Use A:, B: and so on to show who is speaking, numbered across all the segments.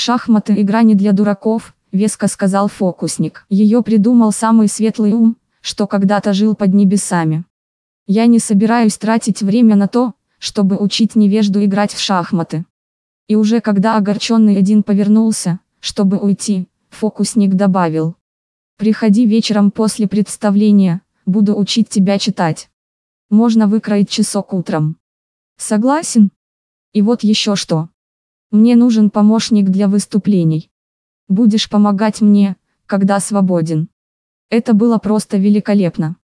A: Шахматы – игра не для дураков, веско сказал фокусник. Ее придумал самый светлый ум, что когда-то жил под небесами. Я не собираюсь тратить время на то, чтобы учить невежду играть в шахматы. И уже когда огорченный один повернулся, чтобы уйти, фокусник добавил. Приходи вечером после представления, буду учить тебя читать. Можно выкроить часок утром. Согласен? И вот еще что. Мне нужен помощник для выступлений. Будешь помогать мне, когда свободен. Это было просто великолепно.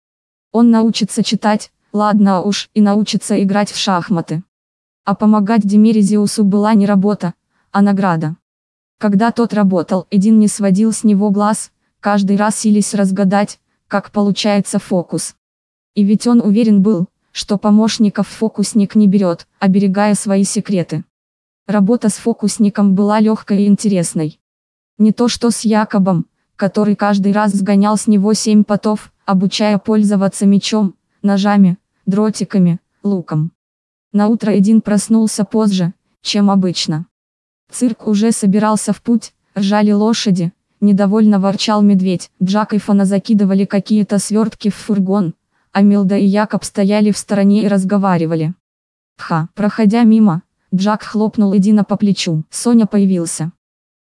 A: Он научится читать, ладно уж, и научится играть в шахматы. А помогать Демерезиусу была не работа, а награда. Когда тот работал, Эдин не сводил с него глаз, каждый раз сились разгадать, как получается фокус. И ведь он уверен был, что помощников фокусник не берет, оберегая свои секреты. Работа с фокусником была легкой и интересной. Не то что с Якобом, который каждый раз сгонял с него семь потов, обучая пользоваться мечом, ножами, дротиками, луком. На утро Эдин проснулся позже, чем обычно. Цирк уже собирался в путь, ржали лошади, недовольно ворчал медведь, Джак и Фана закидывали какие-то свертки в фургон, а Милда и Якоб стояли в стороне и разговаривали. Ха, проходя мимо, Джак хлопнул Эдина по плечу, Соня появился.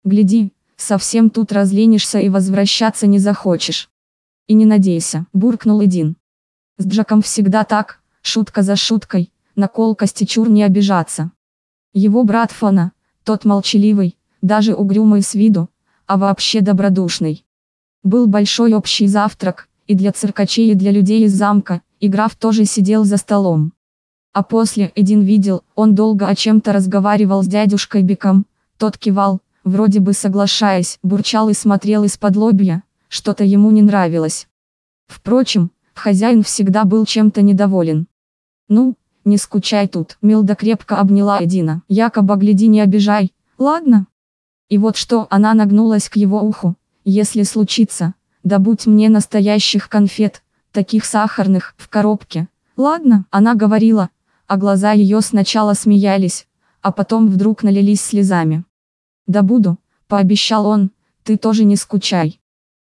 A: Гляди, совсем тут разленишься и возвращаться не захочешь. И не надейся, буркнул Эдин. С Джаком всегда так, шутка за шуткой, на колкости чур не обижаться. Его брат Фона, тот молчаливый, даже угрюмый с виду, а вообще добродушный. Был большой общий завтрак, и для циркачей и для людей из замка, и граф тоже сидел за столом. А после Эдин видел, он долго о чем-то разговаривал с дядюшкой Беком, тот кивал, вроде бы соглашаясь, бурчал и смотрел из-под лобья, что-то ему не нравилось. Впрочем, хозяин всегда был чем-то недоволен. Ну, не скучай тут. Милда крепко обняла Эдина. Якобы гляди не обижай, ладно? И вот что, она нагнулась к его уху. Если случится, добудь мне настоящих конфет, таких сахарных, в коробке. Ладно, она говорила, а глаза ее сначала смеялись, а потом вдруг налились слезами. Да буду, пообещал он, ты тоже не скучай.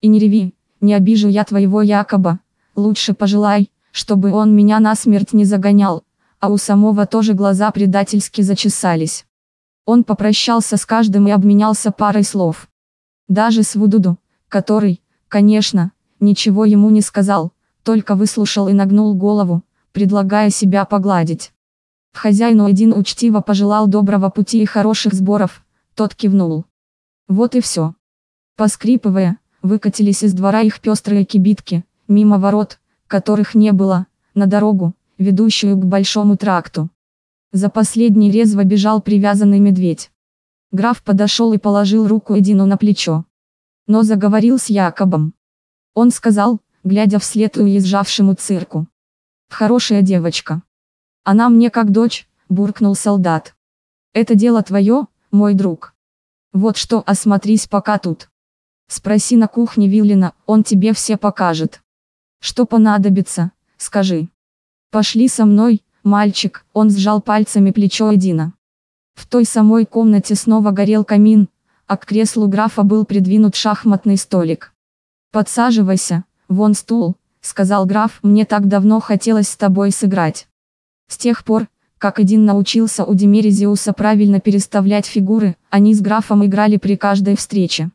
A: И не реви, не обижу я твоего Якоба, лучше пожелай, чтобы он меня насмерть не загонял, а у самого тоже глаза предательски зачесались. Он попрощался с каждым и обменялся парой слов. Даже с Вудуду, который, конечно, ничего ему не сказал, только выслушал и нагнул голову, предлагая себя погладить. Хозяину один учтиво пожелал доброго пути и хороших сборов, тот кивнул. Вот и все. Поскрипывая, выкатились из двора их пестрые кибитки, мимо ворот, которых не было, на дорогу, ведущую к большому тракту. За последний резво бежал привязанный медведь. Граф подошел и положил руку Эдину на плечо. Но заговорил с Якобом. Он сказал, глядя вслед уезжавшему цирку. «Хорошая девочка. Она мне как дочь», – буркнул солдат. «Это дело твое, мой друг. Вот что, осмотрись пока тут. Спроси на кухне Виллина, он тебе все покажет. Что понадобится, скажи». «Пошли со мной, мальчик», он сжал пальцами плечо Эдина. В той самой комнате снова горел камин, а к креслу графа был придвинут шахматный столик. «Подсаживайся, вон стул», — сказал граф, — «мне так давно хотелось с тобой сыграть». С тех пор, как Эдин научился у Демерезиуса правильно переставлять фигуры, они с графом играли при каждой встрече.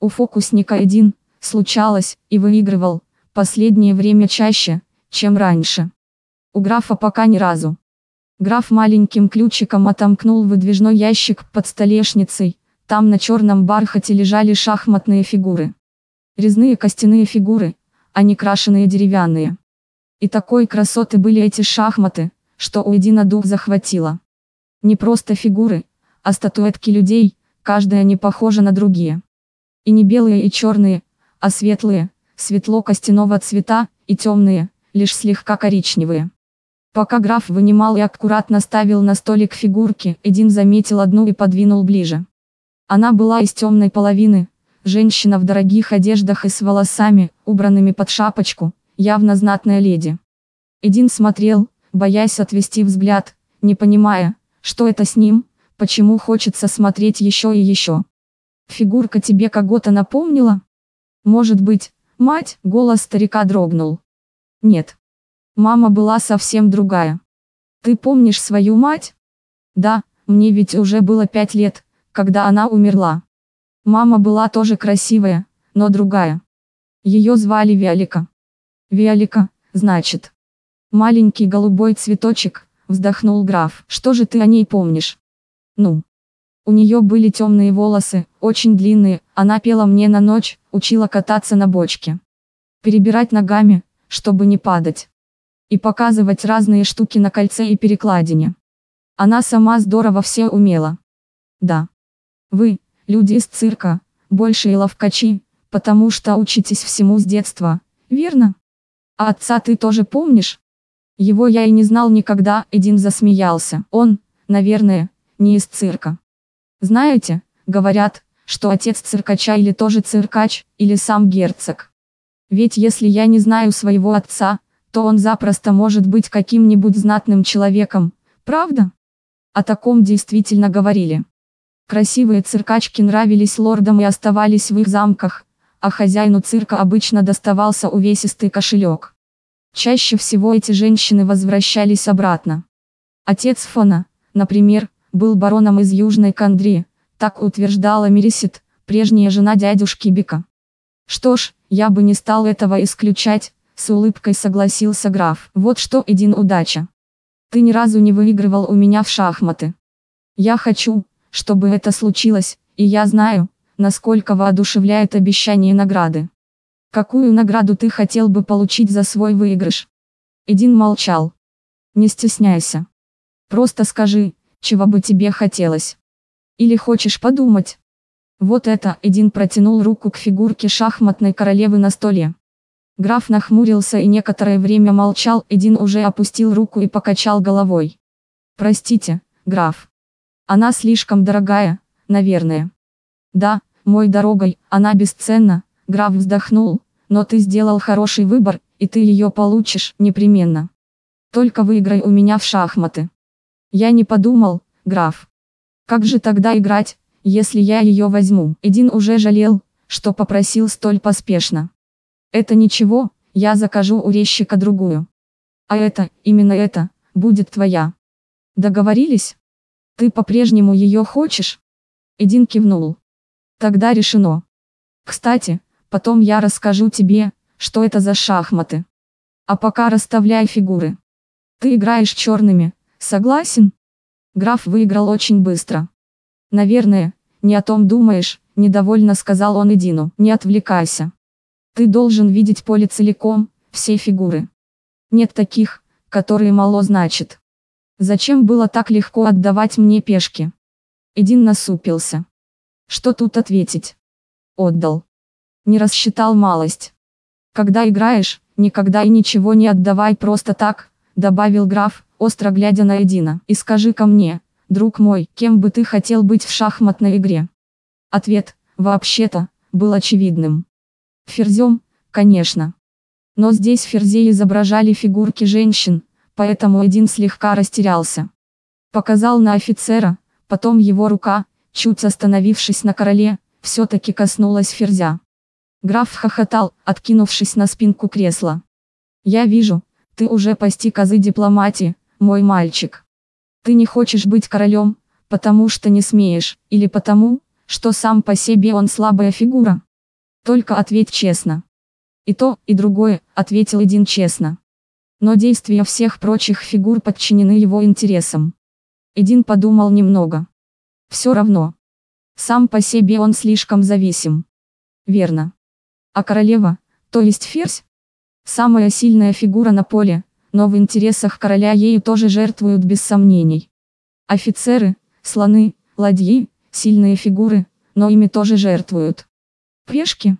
A: У фокусника Эдин, случалось, и выигрывал, последнее время чаще, чем раньше. У графа пока ни разу. Граф маленьким ключиком отомкнул выдвижной ящик под столешницей, там на черном бархате лежали шахматные фигуры. Резные костяные фигуры, а не крашеные деревянные. И такой красоты были эти шахматы, что у Эдина дух захватило. Не просто фигуры, а статуэтки людей, каждая не похожа на другие. И не белые и черные, а светлые, светло-костяного цвета, и темные, лишь слегка коричневые. Пока граф вынимал и аккуратно ставил на столик фигурки, Эдин заметил одну и подвинул ближе. Она была из темной половины, женщина в дорогих одеждах и с волосами, убранными под шапочку, явно знатная леди. Эдин смотрел, боясь отвести взгляд, не понимая, что это с ним, почему хочется смотреть еще и еще. Фигурка тебе кого-то напомнила? Может быть, мать, голос старика дрогнул. Нет. Мама была совсем другая. Ты помнишь свою мать? Да, мне ведь уже было пять лет, когда она умерла. Мама была тоже красивая, но другая. Ее звали Виолика. Виолика, значит. Маленький голубой цветочек, вздохнул граф. Что же ты о ней помнишь? Ну. У нее были темные волосы, очень длинные, она пела мне на ночь, учила кататься на бочке. Перебирать ногами, чтобы не падать. И показывать разные штуки на кольце и перекладине. Она сама здорово все умела. Да. Вы, люди из цирка, большие ловкачи, потому что учитесь всему с детства, верно? А отца ты тоже помнишь? Его я и не знал никогда, Эдин засмеялся. Он, наверное, не из цирка. Знаете, говорят, что отец циркача или тоже циркач, или сам герцог. Ведь если я не знаю своего отца, то он запросто может быть каким-нибудь знатным человеком, правда? О таком действительно говорили. Красивые циркачки нравились лордам и оставались в их замках, а хозяину цирка обычно доставался увесистый кошелек. Чаще всего эти женщины возвращались обратно. Отец Фона, например, был бароном из Южной Кандри, так утверждала Мерисит, прежняя жена дядюшки Бика. Что ж, я бы не стал этого исключать, с улыбкой согласился граф. Вот что, Эдин, удача. Ты ни разу не выигрывал у меня в шахматы. Я хочу, чтобы это случилось, и я знаю, насколько воодушевляет обещание награды. Какую награду ты хотел бы получить за свой выигрыш? Эдин молчал. Не стесняйся. Просто скажи, чего бы тебе хотелось. Или хочешь подумать? Вот это, Эдин протянул руку к фигурке шахматной королевы на столе. Граф нахмурился и некоторое время молчал, Эдин уже опустил руку и покачал головой. Простите, граф. Она слишком дорогая, наверное. Да, мой дорогой, она бесценна, граф вздохнул, но ты сделал хороший выбор, и ты ее получишь, непременно. Только выиграй у меня в шахматы. Я не подумал, граф. Как же тогда играть, если я ее возьму? Эдин уже жалел, что попросил столь поспешно. Это ничего, я закажу у резчика другую. А это, именно это, будет твоя. Договорились? Ты по-прежнему ее хочешь? Эдин кивнул. Тогда решено. Кстати, потом я расскажу тебе, что это за шахматы. А пока расставляй фигуры. Ты играешь черными, согласен? Граф выиграл очень быстро. Наверное, не о том думаешь, недовольно сказал он Эдину. Не отвлекайся. Ты должен видеть поле целиком, все фигуры. Нет таких, которые мало значат. Зачем было так легко отдавать мне пешки? Эдин насупился. Что тут ответить? Отдал. Не рассчитал малость. Когда играешь, никогда и ничего не отдавай просто так, добавил граф, остро глядя на Эдина. И скажи ко мне, друг мой, кем бы ты хотел быть в шахматной игре? Ответ, вообще-то, был очевидным. Ферзем, конечно. Но здесь ферзей изображали фигурки женщин, поэтому один слегка растерялся. Показал на офицера, потом его рука, чуть остановившись на короле, все-таки коснулась ферзя. Граф хохотал, откинувшись на спинку кресла. «Я вижу, ты уже постиг азы дипломатии, мой мальчик. Ты не хочешь быть королем, потому что не смеешь, или потому, что сам по себе он слабая фигура?» Только ответь честно. И то, и другое, ответил один честно. Но действия всех прочих фигур подчинены его интересам. Эдин подумал немного. Все равно. Сам по себе он слишком зависим. Верно. А королева, то есть ферзь? Самая сильная фигура на поле, но в интересах короля ею тоже жертвуют без сомнений. Офицеры, слоны, ладьи, сильные фигуры, но ими тоже жертвуют. Пешки?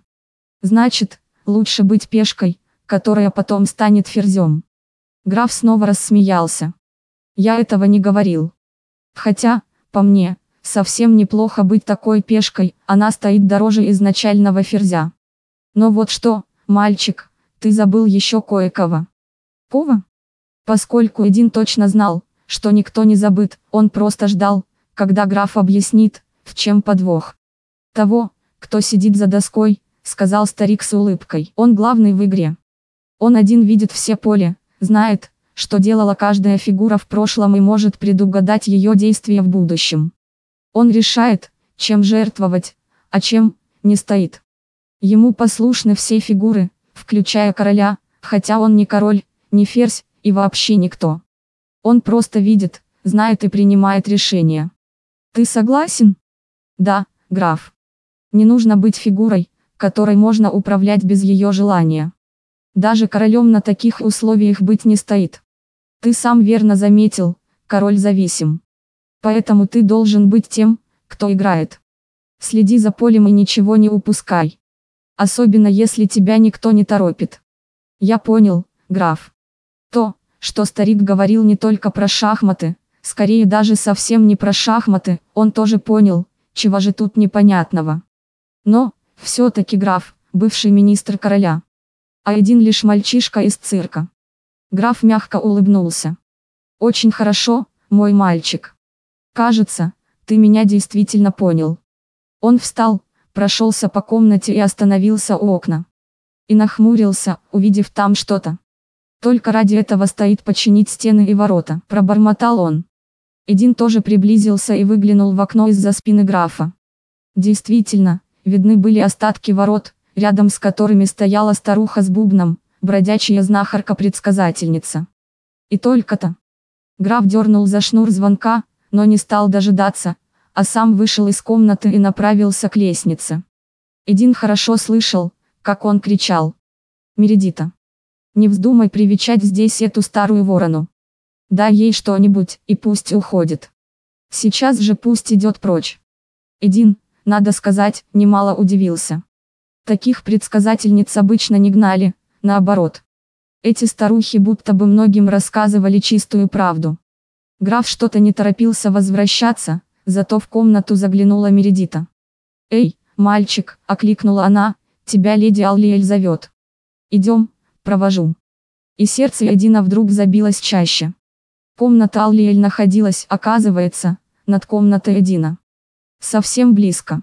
A: Значит, лучше быть пешкой, которая потом станет ферзем. Граф снова рассмеялся. Я этого не говорил. Хотя, по мне, совсем неплохо быть такой пешкой, она стоит дороже изначального ферзя. Но вот что, мальчик, ты забыл еще кое-кого. Кого? Поскольку Эдин точно знал, что никто не забыт, он просто ждал, когда граф объяснит, в чем подвох. Того, кто сидит за доской, сказал старик с улыбкой. Он главный в игре. Он один видит все поле, знает, что делала каждая фигура в прошлом и может предугадать ее действия в будущем. Он решает, чем жертвовать, а чем не стоит. Ему послушны все фигуры, включая короля, хотя он не король, не ферзь и вообще никто. Он просто видит, знает и принимает решения. Ты согласен? Да, граф. Не нужно быть фигурой, которой можно управлять без ее желания. Даже королем на таких условиях быть не стоит. Ты сам верно заметил, король зависим. Поэтому ты должен быть тем, кто играет. Следи за полем и ничего не упускай. Особенно если тебя никто не торопит. Я понял, граф. То, что старик говорил не только про шахматы, скорее даже совсем не про шахматы, он тоже понял, чего же тут непонятного. Но, все-таки граф, бывший министр короля. А один лишь мальчишка из цирка. Граф мягко улыбнулся. Очень хорошо, мой мальчик. Кажется, ты меня действительно понял. Он встал, прошелся по комнате и остановился у окна. И нахмурился, увидев там что-то. Только ради этого стоит починить стены и ворота, пробормотал он. Эдин тоже приблизился и выглянул в окно из-за спины графа. Действительно, видны были остатки ворот, рядом с которыми стояла старуха с бубном, бродячая знахарка-предсказательница. И только-то. Граф дернул за шнур звонка, но не стал дожидаться, а сам вышел из комнаты и направился к лестнице. Эдин хорошо слышал, как он кричал. «Мередита! Не вздумай привечать здесь эту старую ворону. Дай ей что-нибудь, и пусть уходит. Сейчас же пусть идет прочь». Эдин, надо сказать, немало удивился. Таких предсказательниц обычно не гнали, наоборот. Эти старухи будто бы многим рассказывали чистую правду. Граф что-то не торопился возвращаться, зато в комнату заглянула Мередита. «Эй, мальчик», — окликнула она, — «тебя леди Аллиэль зовет. Идем, провожу». И сердце Эдина вдруг забилось чаще. Комната Аллиэль находилась, оказывается, над комнатой Эдина. Совсем близко.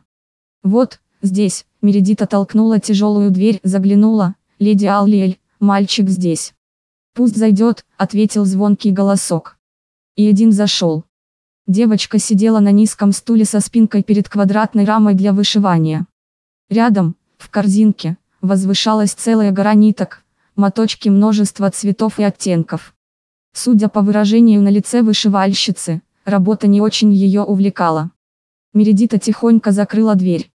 A: Вот, здесь, Мередита толкнула тяжелую дверь, заглянула, леди Аллиэль, мальчик здесь. Пусть зайдет, ответил звонкий голосок. И один зашел. Девочка сидела на низком стуле со спинкой перед квадратной рамой для вышивания. Рядом, в корзинке, возвышалась целая гора ниток, моточки множества цветов и оттенков. Судя по выражению на лице вышивальщицы, работа не очень ее увлекала. Мередита тихонько закрыла дверь.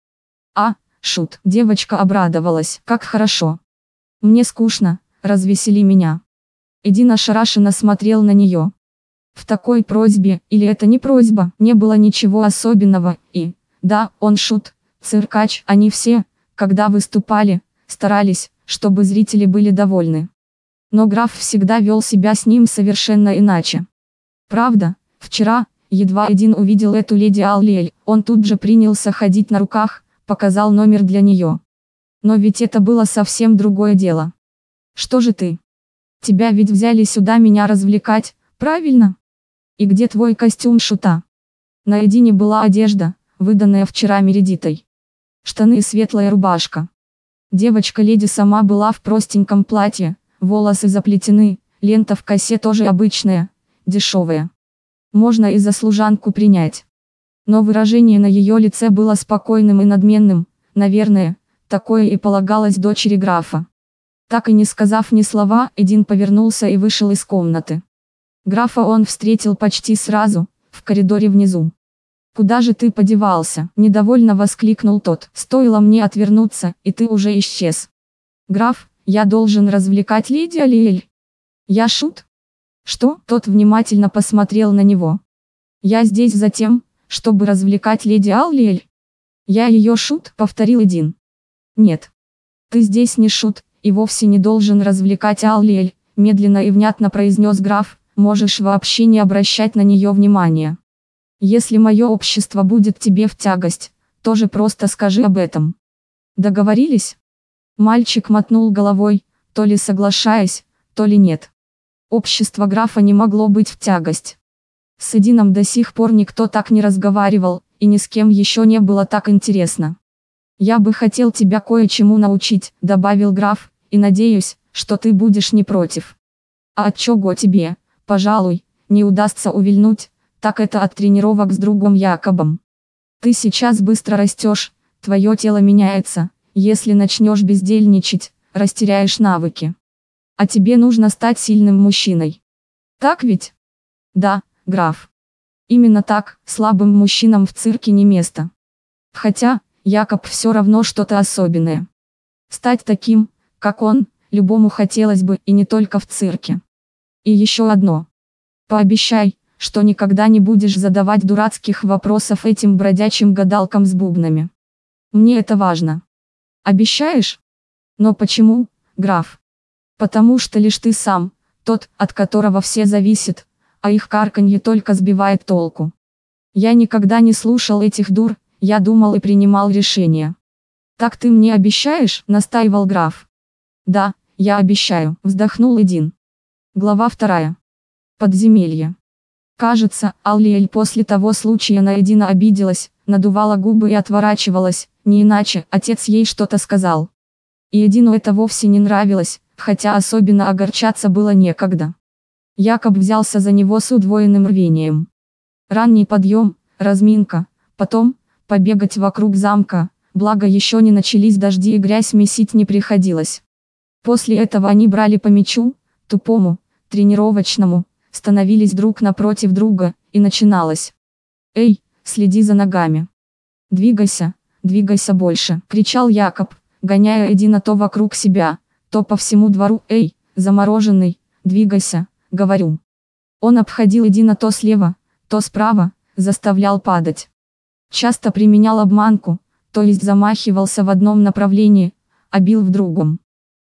A: А, шут, девочка обрадовалась, как хорошо. Мне скучно, развесели меня. Эдин ошарашенно смотрел на нее. В такой просьбе, или это не просьба, не было ничего особенного, и, да, он шут, циркач, они все, когда выступали, старались, чтобы зрители были довольны. Но граф всегда вел себя с ним совершенно иначе. Правда, вчера, Едва один увидел эту леди Аллиэль, он тут же принялся ходить на руках, показал номер для нее. Но ведь это было совсем другое дело. Что же ты? Тебя ведь взяли сюда меня развлекать, правильно? И где твой костюм шута? На Эдине была одежда, выданная вчера Мередитой. Штаны и светлая рубашка. Девочка-леди сама была в простеньком платье, волосы заплетены, лента в косе тоже обычная, дешевая можно и за служанку принять. Но выражение на ее лице было спокойным и надменным, наверное, такое и полагалось дочери графа. Так и не сказав ни слова, Эдин повернулся и вышел из комнаты. Графа он встретил почти сразу, в коридоре внизу. «Куда же ты подевался?» – недовольно воскликнул тот. «Стоило мне отвернуться, и ты уже исчез». «Граф, я должен развлекать леди Алиэль». «Я шут?» Что? Тот внимательно посмотрел на него. Я здесь за тем, чтобы развлекать леди Аллиэль. Я ее шут, повторил Эдин. Нет. Ты здесь не шут, и вовсе не должен развлекать Аллиэль, медленно и внятно произнес граф, можешь вообще не обращать на нее внимания. Если мое общество будет тебе в тягость, тоже просто скажи об этом. Договорились? Мальчик мотнул головой, то ли соглашаясь, то ли нет. Общество графа не могло быть в тягость. С Эдином до сих пор никто так не разговаривал, и ни с кем еще не было так интересно. «Я бы хотел тебя кое-чему научить», — добавил граф, — «и надеюсь, что ты будешь не против». «А от чего тебе, пожалуй, не удастся увильнуть, так это от тренировок с другом Якобом. Ты сейчас быстро растешь, твое тело меняется, если начнешь бездельничать, растеряешь навыки. А тебе нужно стать сильным мужчиной. Так ведь? Да, граф. Именно так, слабым мужчинам в цирке не место. Хотя, Якоб все равно что-то особенное. Стать таким, как он, любому хотелось бы, и не только в цирке. И еще одно. Пообещай, что никогда не будешь задавать дурацких вопросов этим бродячим гадалкам с бубнами. Мне это важно. Обещаешь? Но почему, граф? Потому что лишь ты сам, тот, от которого все зависит, а их карканье только сбивает толку. Я никогда не слушал этих дур, я думал и принимал решения. Так ты мне обещаешь, настаивал граф. Да, я обещаю, вздохнул Эдин. Глава вторая. Подземелье. Кажется, Аллиэль после того случая на Эдина обиделась, надувала губы и отворачивалась, не иначе, отец ей что-то сказал. И Эдину это вовсе не нравилось, хотя особенно огорчаться было некогда. Якоб взялся за него с удвоенным рвением. Ранний подъем, разминка, потом, побегать вокруг замка, благо еще не начались дожди и грязь месить не приходилось. После этого они брали по мячу, тупому, тренировочному, становились друг напротив друга, и начиналось. «Эй, следи за ногами! Двигайся, двигайся больше!» – кричал Якоб, гоняя Эдина то вокруг себя, то по всему двору. «Эй, замороженный, двигайся!» – говорю. Он обходил Эдина то слева, то справа, заставлял падать. Часто применял обманку, то есть замахивался в одном направлении, а бил в другом.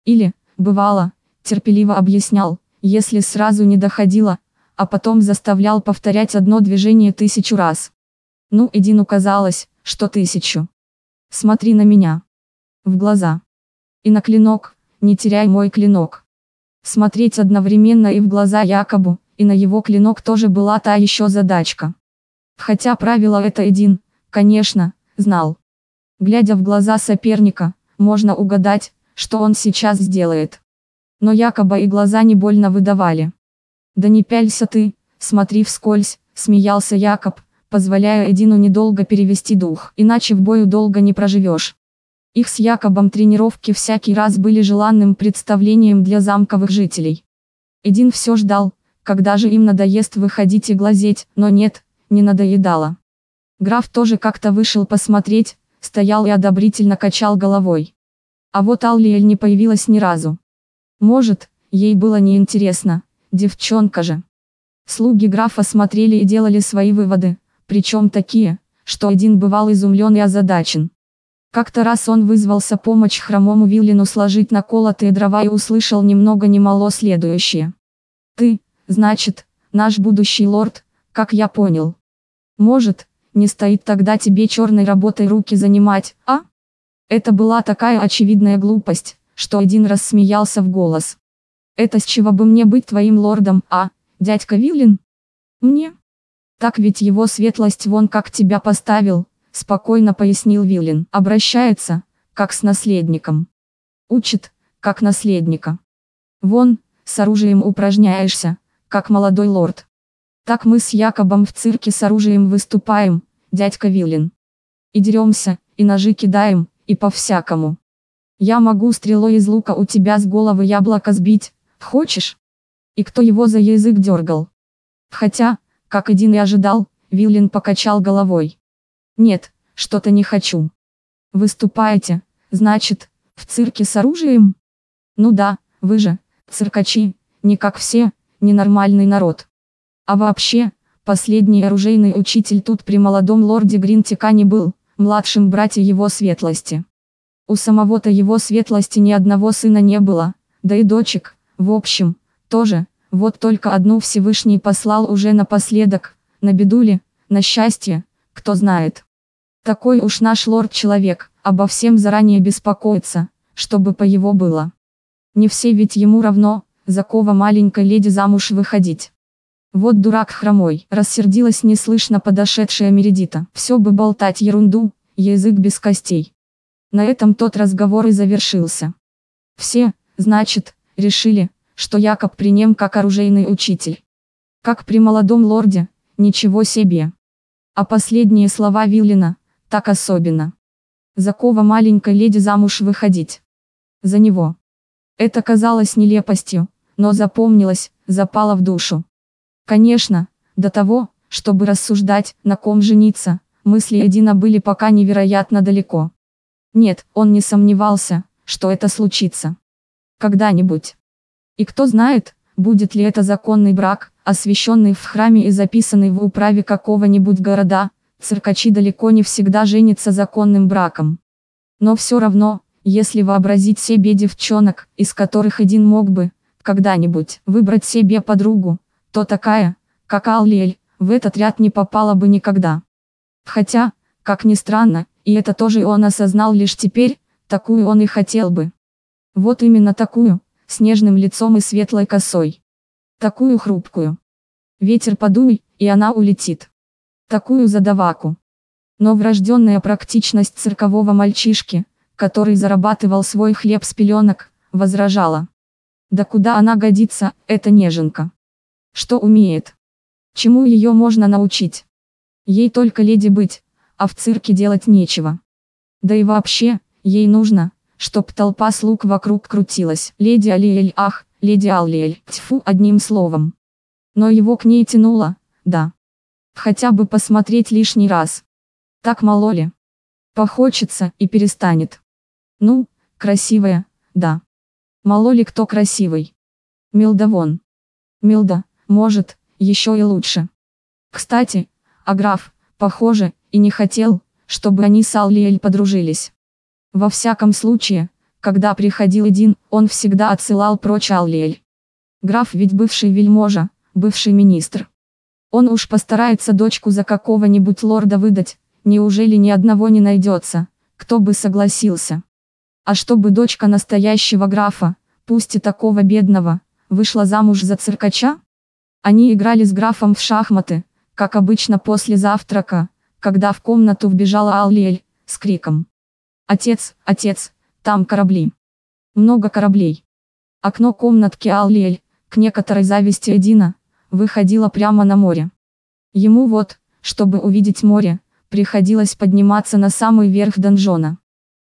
A: Или, бывало, терпеливо объяснял, если сразу не доходило, а потом заставлял повторять одно движение тысячу раз. Ну, Эдину казалось, что тысячу. Смотри на меня. В глаза. И на клинок, не теряй мой клинок. Смотреть одновременно и в глаза Якобу, и на его клинок тоже была та еще задачка. Хотя правило это один, конечно, знал. Глядя в глаза соперника, можно угадать, что он сейчас сделает но якобы и глаза не больно выдавали. «Да не пялься ты, смотри вскользь», — смеялся Якоб, позволяя Эдину недолго перевести дух, иначе в бою долго не проживешь. Их с Якобом тренировки всякий раз были желанным представлением для замковых жителей. Эдин все ждал, когда же им надоест выходить и глазеть, но нет, не надоедало. Граф тоже как-то вышел посмотреть, стоял и одобрительно качал головой. А вот Аллиэль не появилась ни разу. Может, ей было неинтересно, девчонка же. Слуги графа смотрели и делали свои выводы, причем такие, что один бывал изумлен и озадачен. Как-то раз он вызвался помочь хромому Виллину сложить наколотые дрова и услышал немного немало следующее. «Ты, значит, наш будущий лорд, как я понял. Может, не стоит тогда тебе черной работой руки занимать, а?» Это была такая очевидная глупость, что один раз смеялся в голос. «Это с чего бы мне быть твоим лордом, а, дядька Виллин?» «Мне?» «Так ведь его светлость вон как тебя поставил», спокойно пояснил Виллин. «Обращается, как с наследником. Учит, как наследника. Вон, с оружием упражняешься, как молодой лорд. Так мы с Якобом в цирке с оружием выступаем, дядька Виллин. И деремся, и ножи кидаем, и по-всякому. Я могу стрелой из лука у тебя с головы яблоко сбить, хочешь? И кто его за язык дергал? Хотя, как один и ожидал, Виллин покачал головой. Нет, что-то не хочу. Выступаете, значит, в цирке с оружием? Ну да, вы же, циркачи, не как все, ненормальный народ. А вообще, последний оружейный учитель тут при молодом лорде Гринтика не был, младшим братья его светлости. У самого-то его светлости ни одного сына не было, да и дочек, в общем, тоже, вот только одну Всевышний послал уже напоследок, на беду ли, на счастье, кто знает. Такой уж наш лорд-человек, обо всем заранее беспокоится, чтобы по его было. Не все ведь ему равно, за кого маленькой леди замуж выходить. Вот дурак хромой, рассердилась неслышно подошедшая Мередита. Все бы болтать ерунду, язык без костей. На этом тот разговор и завершился. Все, значит, решили, что Якоб при нем как оружейный учитель. Как при молодом лорде, ничего себе. А последние слова Виллина, так особенно. За кого маленькой леди замуж выходить? За него. Это казалось нелепостью, но запомнилось, запало в душу. Конечно, до того, чтобы рассуждать, на ком жениться, мысли Эдина были пока невероятно далеко. Нет, он не сомневался, что это случится. Когда-нибудь. И кто знает, будет ли это законный брак, освященный в храме и записанный в управе какого-нибудь города, циркачи далеко не всегда женятся законным браком. Но все равно, если вообразить себе девчонок, из которых один мог бы, когда-нибудь, выбрать себе подругу, то такая, как Аллиэль, в этот ряд не попала бы никогда. Хотя, как ни странно, и это тоже он осознал лишь теперь, такую он и хотел бы. Вот именно такую, с нежным лицом и светлой косой. Такую хрупкую. Ветер подуй, и она улетит. Такую задаваку. Но врожденная практичность циркового мальчишки, который зарабатывал свой хлеб с пеленок, возражала. Да куда она годится, эта неженка? Что умеет? Чему ее можно научить? Ей только леди быть, а в цирке делать нечего. Да и вообще, ей нужно, чтоб толпа слуг вокруг крутилась. Леди Алиэль, ах, леди Аллиэль, тьфу, одним словом. Но его к ней тянуло, да. Хотя бы посмотреть лишний раз. Так мало ли. Похочется и перестанет. Ну, красивая, да. Мало ли кто красивый. Милда вон. Милда, может, еще и лучше. Кстати, а граф, похоже, и не хотел, чтобы они с Аллиэль подружились. Во всяком случае, когда приходил один, он всегда отсылал прочь Аллиэль. Граф ведь бывший вельможа, бывший министр. Он уж постарается дочку за какого-нибудь лорда выдать, неужели ни одного не найдется, кто бы согласился. А чтобы дочка настоящего графа, пусть и такого бедного, вышла замуж за циркача? Они играли с графом в шахматы, как обычно после завтрака, когда в комнату вбежала Аллиэль, с криком. Отец, отец, там корабли. Много кораблей. Окно комнатки Аллиэль, к некоторой зависти Эдина, выходило прямо на море. Ему вот, чтобы увидеть море, приходилось подниматься на самый верх донжона.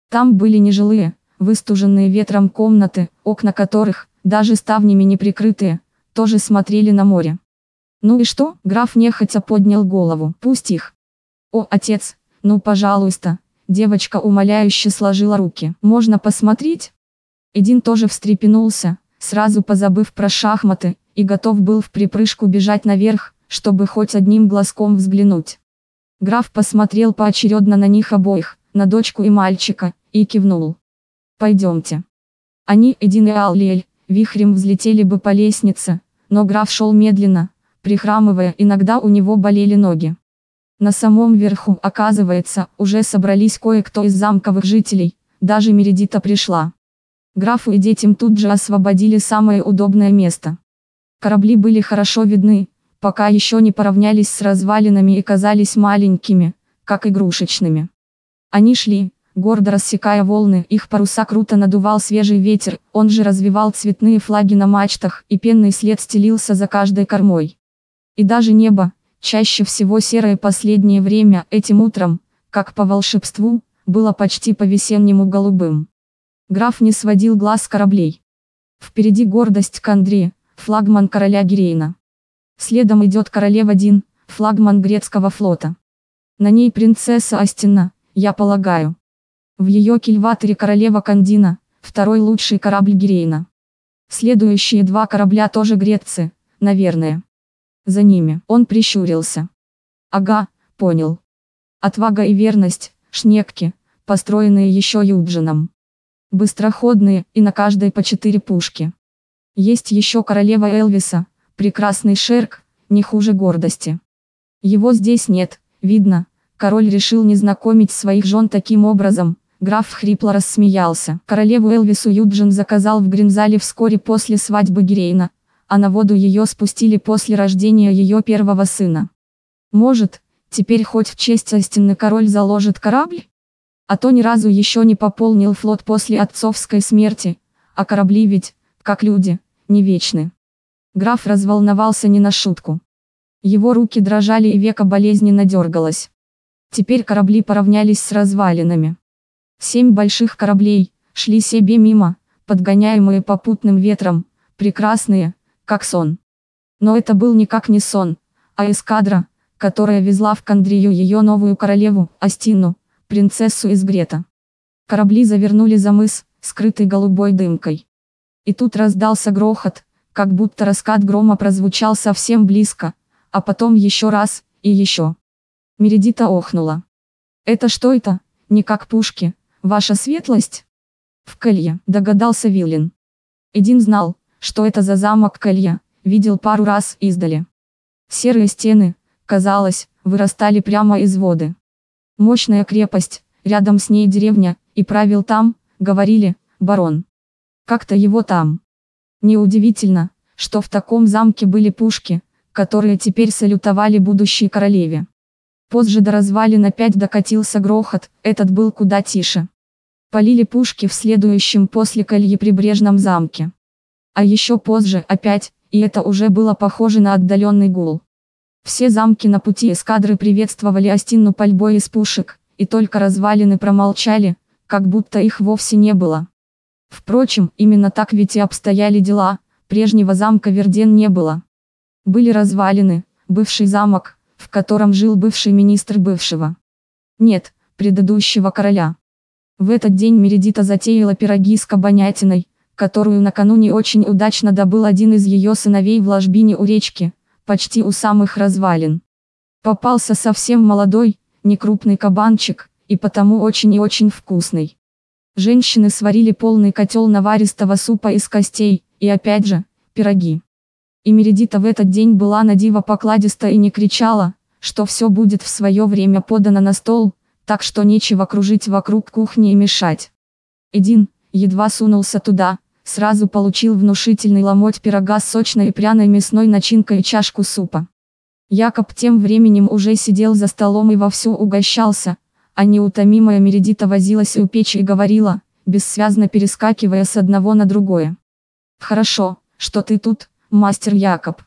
A: Там были нежилые, выстуженные ветром комнаты, окна которых, даже ставнями не прикрытые, тоже смотрели на море. Ну и что? Граф нехотя поднял голову. Пусть их. О, отец, ну пожалуйста, Девочка умоляюще сложила руки. «Можно посмотреть?» Эдин тоже встрепенулся, сразу позабыв про шахматы, и готов был в припрыжку бежать наверх, чтобы хоть одним глазком взглянуть. Граф посмотрел поочередно на них обоих, на дочку и мальчика, и кивнул. «Пойдемте». Они, Эдин и Аллиэль, вихрем взлетели бы по лестнице, но граф шел медленно, прихрамывая, иногда у него болели ноги. На самом верху, оказывается, уже собрались кое-кто из замковых жителей, даже Мередита пришла. Графу и детям тут же освободили самое удобное место. Корабли были хорошо видны, пока еще не поравнялись с развалинами и казались маленькими, как игрушечными. Они шли, гордо рассекая волны, их паруса круто надувал свежий ветер, он же развивал цветные флаги на мачтах, и пенный след стелился за каждой кормой. И даже небо, Чаще всего серое последнее время, этим утром, как по волшебству, было почти по-весеннему голубым. Граф не сводил глаз кораблей. Впереди гордость Кандри, флагман короля Гирейна. Следом идет королева Дин, флагман грецкого флота. На ней принцесса Астина, я полагаю. В ее кильваторе королева Кандина, второй лучший корабль Гирейна. Следующие два корабля тоже грецы, наверное за ними. Он прищурился. Ага, понял. Отвага и верность, шнекки, построенные еще Юджином. Быстроходные, и на каждой по четыре пушки. Есть еще королева Элвиса, прекрасный шерк, не хуже гордости. Его здесь нет, видно, король решил не знакомить своих жен таким образом, граф хрипло рассмеялся. Королеву Элвису Юджин заказал в Гринзале вскоре после свадьбы Гирейна, а на воду ее спустили после рождения ее первого сына. Может, теперь хоть в честь истинный король заложит корабль? А то ни разу еще не пополнил флот после отцовской смерти, а корабли ведь, как люди, не вечны. Граф разволновался не на шутку. Его руки дрожали и века болезненно дергалось. Теперь корабли поравнялись с развалинами. Семь больших кораблей шли себе мимо, подгоняемые попутным ветром, прекрасные, как сон. Но это был никак не сон, а эскадра, которая везла в Кандрию ее новую королеву, Астину, принцессу из Грета. Корабли завернули за мыс, скрытый голубой дымкой. И тут раздался грохот, как будто раскат грома прозвучал совсем близко, а потом еще раз, и еще. Мередита охнула. «Это что это? Не как пушки, ваша светлость?» «В колье», догадался Виллин. Эдин знал, что это за замок колья, видел пару раз издали. Серые стены, казалось, вырастали прямо из воды. Мощная крепость, рядом с ней деревня, и правил там, говорили, барон. Как-то его там. Неудивительно, что в таком замке были пушки, которые теперь салютовали будущей королеве. Позже до развалин опять докатился грохот, этот был куда тише. Полили пушки в следующем после колье прибрежном замке. А еще позже опять, и это уже было похоже на отдаленный гул. Все замки на пути эскадры приветствовали Астинну пальбой из пушек, и только развалины промолчали, как будто их вовсе не было. Впрочем, именно так ведь и обстояли дела, прежнего замка Верден не было. Были развалины, бывший замок, в котором жил бывший министр бывшего. Нет, предыдущего короля. В этот день Мередита затеяла пироги с кабанятиной, которую накануне очень удачно добыл один из ее сыновей в ложбине у речки, почти у самых развалин. Попался совсем молодой, некрупный кабанчик, и потому очень и очень вкусный. Женщины сварили полный котел наваристого супа из костей, и опять же, пироги. И Мередита в этот день была на диво покладиста и не кричала, что все будет в свое время подано на стол, так что нечего кружить вокруг кухни и мешать. Эдин, едва сунулся туда, сразу получил внушительный ломоть пирога с сочной и пряной мясной начинкой и чашку супа. Якоб тем временем уже сидел за столом и вовсю угощался, а неутомимая Мередита возилась у печи и говорила, бессвязно перескакивая с одного на другое. «Хорошо, что ты тут, мастер Якоб.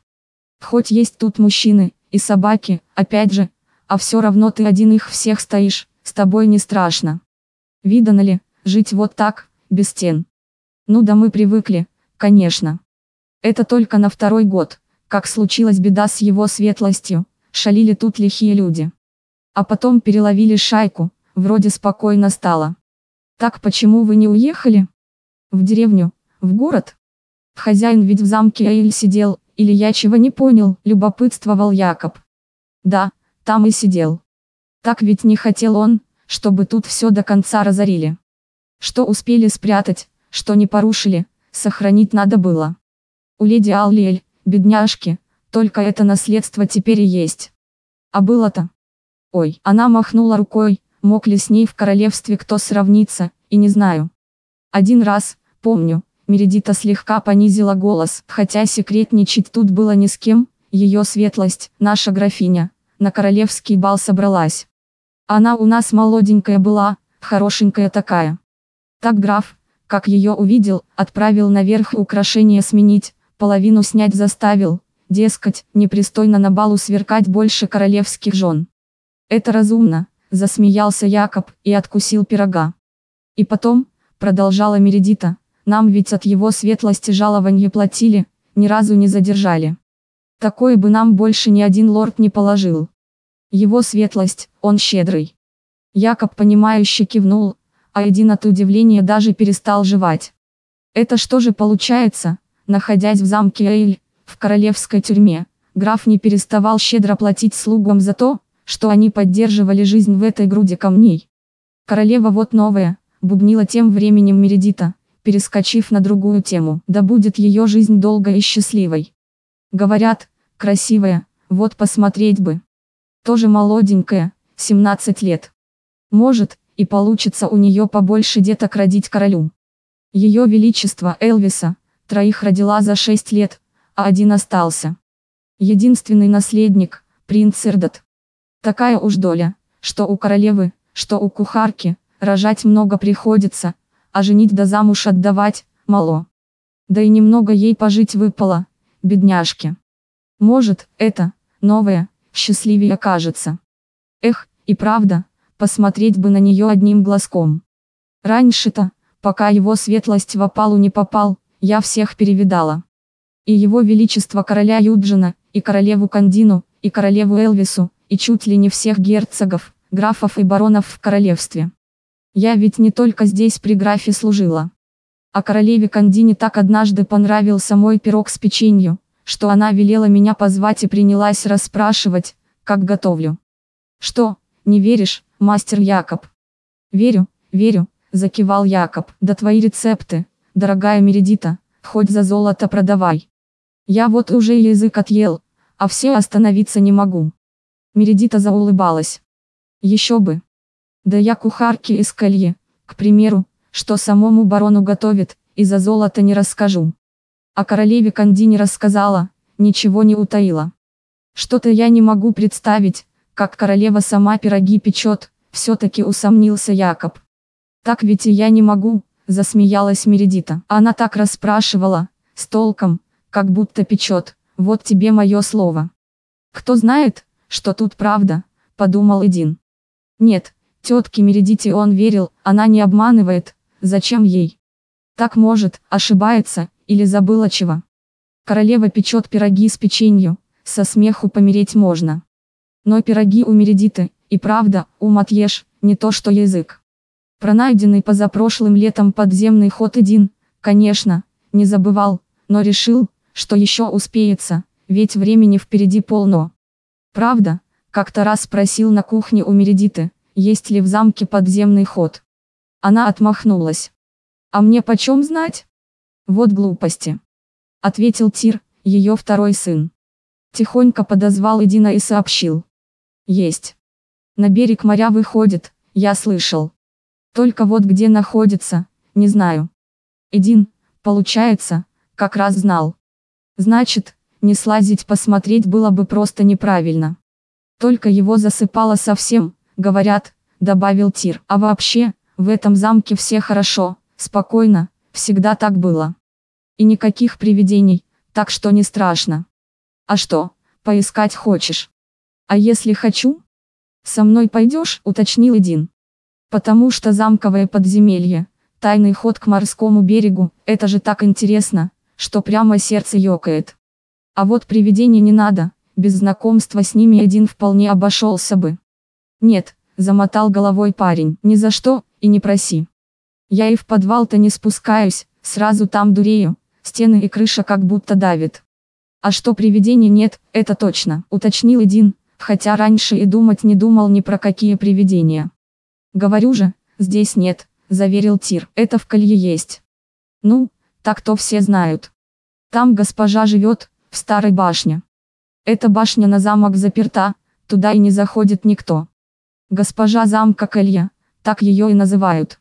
A: Хоть есть тут мужчины, и собаки, опять же, а все равно ты один их всех стоишь, с тобой не страшно. Видано ли, жить вот так, без стен? Ну да мы привыкли, конечно. Это только на второй год, как случилась беда с его светлостью, шалили тут лихие люди. А потом переловили шайку, вроде спокойно стало. Так почему вы не уехали? В деревню, в город? Хозяин ведь в замке Эйль сидел, или я чего не понял, любопытствовал Якоб. Да, там и сидел. Так ведь не хотел он, чтобы тут все до конца разорили. Что успели спрятать, что не порушили, сохранить надо было. У леди Аллиэль, бедняжки, только это наследство теперь и есть. А было-то. Ой, она махнула рукой, мог ли с ней в королевстве кто сравниться, и не знаю. Один раз, помню, Мередита слегка понизила голос, хотя секретничать тут было ни с кем, ее светлость, наша графиня, на королевский бал собралась. Она у нас молоденькая была, хорошенькая такая. Так граф, как ее увидел, отправил наверх украшения сменить, половину снять заставил, дескать, непристойно на балу сверкать больше королевских жен. Это разумно, засмеялся Якоб и откусил пирога. И потом, продолжала Мередита, нам ведь от его светлости жалованье платили, ни разу не задержали. Такое бы нам больше ни один лорд не положил. Его светлость, он щедрый. Якоб понимающе кивнул, а один от удивления даже перестал жевать. Это что же получается, находясь в замке Эйль, в королевской тюрьме, граф не переставал щедро платить слугам за то, что они поддерживали жизнь в этой груди камней. Королева вот новая, бубнила тем временем Мередита, перескочив на другую тему. Да будет ее жизнь долгой и счастливой. Говорят, красивая, вот посмотреть бы. Тоже молоденькая, 17 лет. Может, и получится у нее побольше деток родить королю. Ее Величество Элвиса, троих родила за 6 лет, а один остался. Единственный наследник, принц Ирдот. Такая уж доля, что у королевы, что у кухарки, рожать много приходится, а женить да замуж отдавать, мало. Да и немного ей пожить выпало, бедняжке. Может, это, новое, счастливее окажется. Эх, и правда, посмотреть бы на нее одним глазком. Раньше-то, пока его светлость в опалу не попал, я всех перевидала. И его величество короля Юджина, и королеву Кандину, и королеву Элвису, и чуть ли не всех герцогов, графов и баронов в королевстве. Я ведь не только здесь при графе служила. А королеве Кандине так однажды понравился мой пирог с печенью, что она велела меня позвать и принялась расспрашивать, как готовлю. Что, не веришь, мастер Якоб? Верю, верю, закивал Якоб. Да твои рецепты, дорогая Мередита, хоть за золото продавай. Я вот уже язык отъел, а все остановиться не могу. Мередита заулыбалась. Еще бы. Да я кухарке из колье, к примеру, что самому барону готовит, и за золото не расскажу. А королеве Кандине рассказала, ничего не утаила. Что-то я не могу представить, как королева сама пироги печет, все-таки усомнился Якоб. Так ведь и я не могу, засмеялась Мередита. Она так расспрашивала, с толком, как будто печет, вот тебе мое слово. Кто знает, что тут правда, подумал Эдин. Нет, тетке Мередите он верил, она не обманывает, зачем ей? Так может, ошибается, или забыла чего. Королева печет пироги с печенью, со смеху помереть можно. Но пироги у Мередиты, и правда, ум отъешь, не то что язык. Про найденный позапрошлым летом подземный ход Эдин, конечно, не забывал, но решил, что еще успеется, ведь времени впереди полно. Правда, как-то раз спросил на кухне у Мередиты, есть ли в замке подземный ход. Она отмахнулась. А мне почем знать? Вот глупости. Ответил Тир, ее второй сын. Тихонько подозвал Эдина и сообщил. Есть. На берег моря выходит, я слышал. Только вот где находится, не знаю. Эдин, получается, как раз знал. Значит, не слазить посмотреть было бы просто неправильно. Только его засыпало совсем, говорят, добавил Тир. А вообще, в этом замке все хорошо, спокойно, всегда так было. И никаких привидений, так что не страшно. А что, поискать хочешь? А если хочу? Со мной пойдешь, уточнил Эдин. Потому что замковое подземелье, тайный ход к морскому берегу, это же так интересно, что прямо сердце ёкает. А вот привидений не надо, без знакомства с ними один вполне обошелся бы. Нет, замотал головой парень, ни за что, и не проси. Я и в подвал-то не спускаюсь, сразу там дурею, стены и крыша как будто давит. А что привидений нет, это точно, уточнил один, хотя раньше и думать не думал ни про какие привидения. Говорю же, здесь нет, заверил Тир, это в колье есть. Ну, так то все знают. Там госпожа живет, в старой башне. Эта башня на замок заперта, туда и не заходит никто. Госпожа замка Колья, так ее и называют.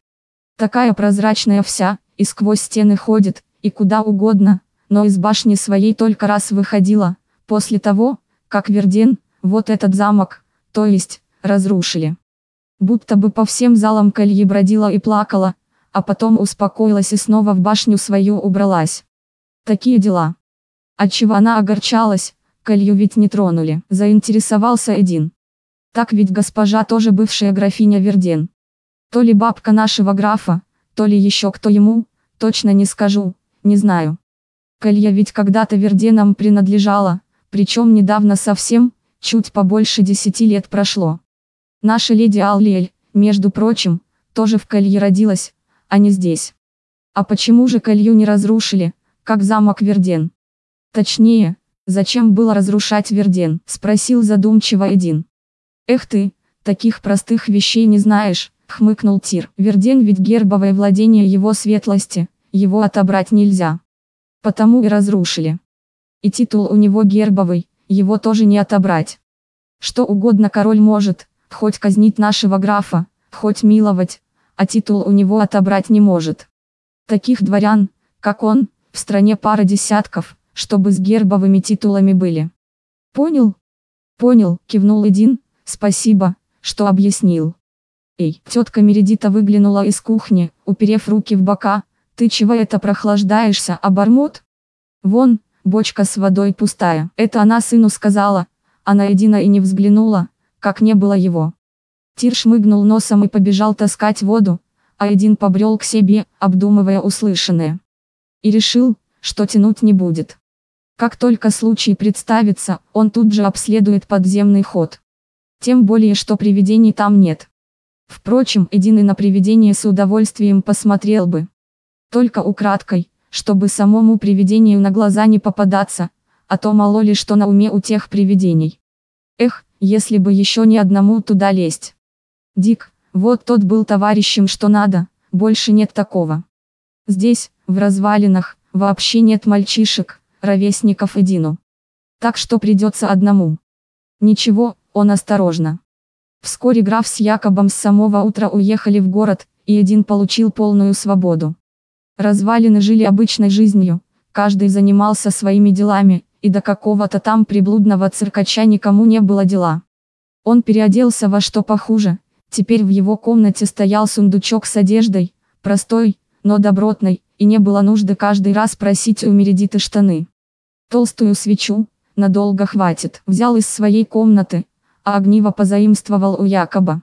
A: Такая прозрачная вся, и сквозь стены ходит, и куда угодно, но из башни своей только раз выходила, после того, как Верден, вот этот замок, то есть, разрушили. Будто бы по всем залам Кольи бродила и плакала, а потом успокоилась и снова в башню свою убралась. Такие дела. Отчего она огорчалась, колью ведь не тронули, заинтересовался один. Так ведь госпожа тоже бывшая графиня Верден. То ли бабка нашего графа, то ли еще кто ему, точно не скажу, не знаю. Колья ведь когда-то Верденам принадлежала, причем недавно совсем, чуть побольше десяти лет прошло. Наша леди Аллиэль, между прочим, тоже в Колье родилась, а не здесь. А почему же Колью не разрушили, как замок Верден. Точнее, зачем было разрушать Верден, спросил задумчиво один. Эх ты, таких простых вещей не знаешь, хмыкнул Тир. Верден ведь гербовое владение его светлости, его отобрать нельзя. Потому и разрушили. И титул у него гербовый, его тоже не отобрать. Что угодно король может, хоть казнить нашего графа, хоть миловать, а титул у него отобрать не может. Таких дворян, как он, в стране пара десятков, чтобы с гербовыми титулами были. Понял? Понял, кивнул Эдин, спасибо, что объяснил. Эй, тетка Мередита выглянула из кухни, уперев руки в бока, ты чего это прохлаждаешься, обормот? Вон, бочка с водой пустая. Это она сыну сказала, она Эдина и не взглянула, как не было его. Тир шмыгнул носом и побежал таскать воду, а один побрел к себе, обдумывая услышанное. И решил, что тянуть не будет. Как только случай представится, он тут же обследует подземный ход. Тем более, что привидений там нет. Впрочем, Эдин и на привидение с удовольствием посмотрел бы. Только украдкой, чтобы самому привидению на глаза не попадаться, а то мало ли что на уме у тех привидений. Эх, если бы еще ни одному туда лезть. Дик, вот тот был товарищем что надо, больше нет такого. Здесь, в развалинах, вообще нет мальчишек, ровесников Эдину. Так что придется одному. Ничего, он осторожно. Вскоре граф с Якобом с самого утра уехали в город, и Эдин получил полную свободу. Развалины жили обычной жизнью, каждый занимался своими делами, и до какого-то там приблудного циркача никому не было дела. Он переоделся во что похуже, Теперь в его комнате стоял сундучок с одеждой, простой, но добротной, и не было нужды каждый раз просить у Мередиты штаны. Толстую свечу, надолго хватит, взял из своей комнаты, а огниво позаимствовал у Якоба.